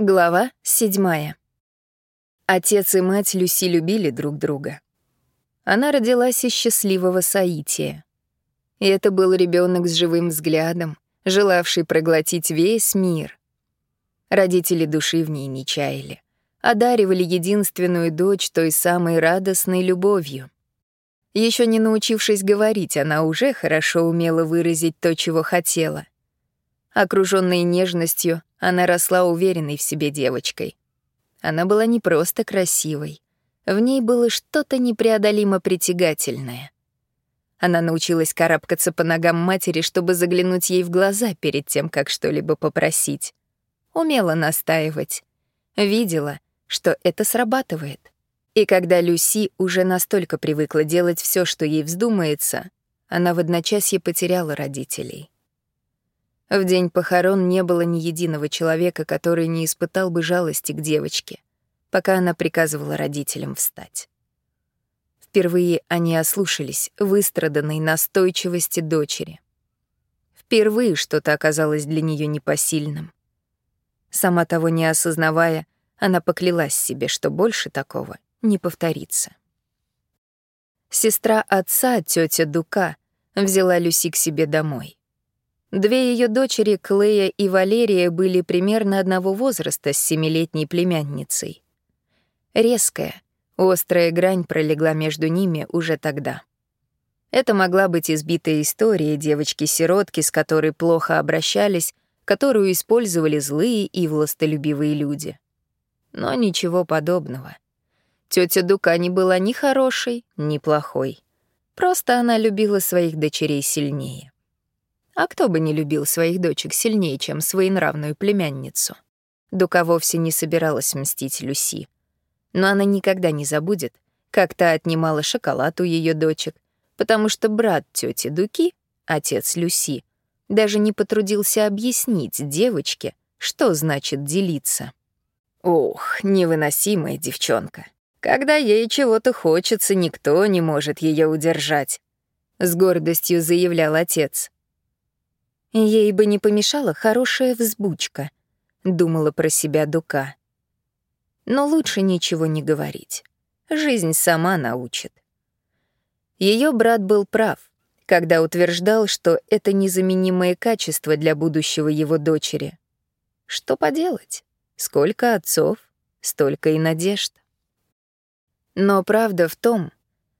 Глава седьмая. Отец и мать Люси любили друг друга. Она родилась из счастливого соития. И это был ребенок с живым взглядом, желавший проглотить весь мир. Родители души в ней не чаяли, одаривали единственную дочь той самой радостной любовью. Еще не научившись говорить, она уже хорошо умела выразить то, чего хотела. Окружённой нежностью, она росла уверенной в себе девочкой. Она была не просто красивой. В ней было что-то непреодолимо притягательное. Она научилась карабкаться по ногам матери, чтобы заглянуть ей в глаза перед тем, как что-либо попросить. Умела настаивать. Видела, что это срабатывает. И когда Люси уже настолько привыкла делать все, что ей вздумается, она в одночасье потеряла родителей. В день похорон не было ни единого человека, который не испытал бы жалости к девочке, пока она приказывала родителям встать. Впервые они ослушались выстраданной настойчивости дочери. Впервые что-то оказалось для нее непосильным. Сама того не осознавая, она поклялась себе, что больше такого не повторится. Сестра отца, тетя Дука, взяла Люси к себе домой. Две ее дочери, Клея и Валерия, были примерно одного возраста с семилетней племянницей. Резкая, острая грань пролегла между ними уже тогда. Это могла быть избитая история девочки-сиротки, с которой плохо обращались, которую использовали злые и властолюбивые люди. Но ничего подобного. Тётя Дука не была ни хорошей, ни плохой. Просто она любила своих дочерей сильнее. А кто бы не любил своих дочек сильнее, чем своенравную племянницу? Дука вовсе не собиралась мстить Люси. Но она никогда не забудет, как та отнимала шоколад у ее дочек, потому что брат тети Дуки, отец Люси, даже не потрудился объяснить девочке, что значит делиться. Ох, невыносимая девчонка. Когда ей чего-то хочется, никто не может ее удержать. С гордостью заявлял отец. Ей бы не помешала хорошая взбучка, думала про себя Дука. Но лучше ничего не говорить. Жизнь сама научит. Ее брат был прав, когда утверждал, что это незаменимое качество для будущего его дочери. Что поделать? Сколько отцов, столько и надежд. Но правда в том,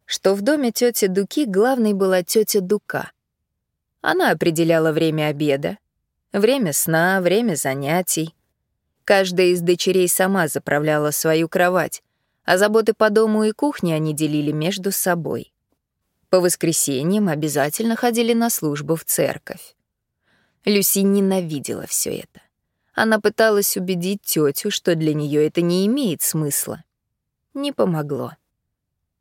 что в доме тети Дуки главной была тетя Дука — она определяла время обеда, время сна, время занятий. Каждая из дочерей сама заправляла свою кровать, а заботы по дому и кухне они делили между собой. По воскресеньям обязательно ходили на службу в церковь. Люси ненавидела все это. Она пыталась убедить тетю, что для нее это не имеет смысла. Не помогло.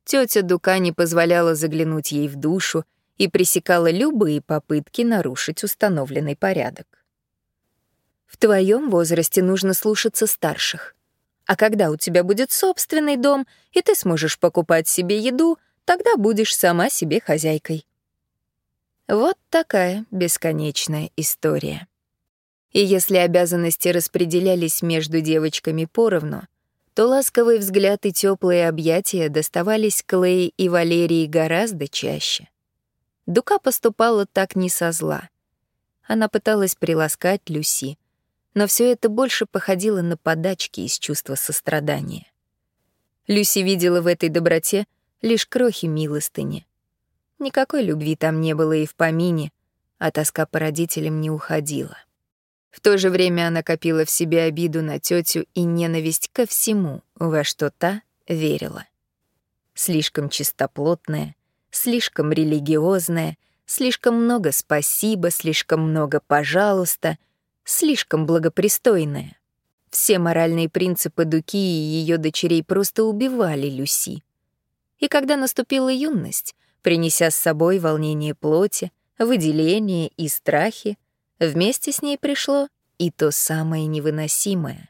Тетя Дука не позволяла заглянуть ей в душу, и пресекала любые попытки нарушить установленный порядок. В твоем возрасте нужно слушаться старших. А когда у тебя будет собственный дом, и ты сможешь покупать себе еду, тогда будешь сама себе хозяйкой. Вот такая бесконечная история. И если обязанности распределялись между девочками поровну, то ласковый взгляд и теплые объятия доставались Клей и Валерии гораздо чаще. Дука поступала так не со зла. Она пыталась приласкать Люси, но все это больше походило на подачки из чувства сострадания. Люси видела в этой доброте лишь крохи милостыни. Никакой любви там не было и в помине, а тоска по родителям не уходила. В то же время она копила в себе обиду на тетю и ненависть ко всему, во что та верила. Слишком чистоплотная, слишком религиозная, слишком много спасибо, слишком много пожалуйста, слишком благопристойная. Все моральные принципы Дуки и ее дочерей просто убивали Люси. И когда наступила юность, принеся с собой волнение плоти, выделение и страхи, вместе с ней пришло и то самое невыносимое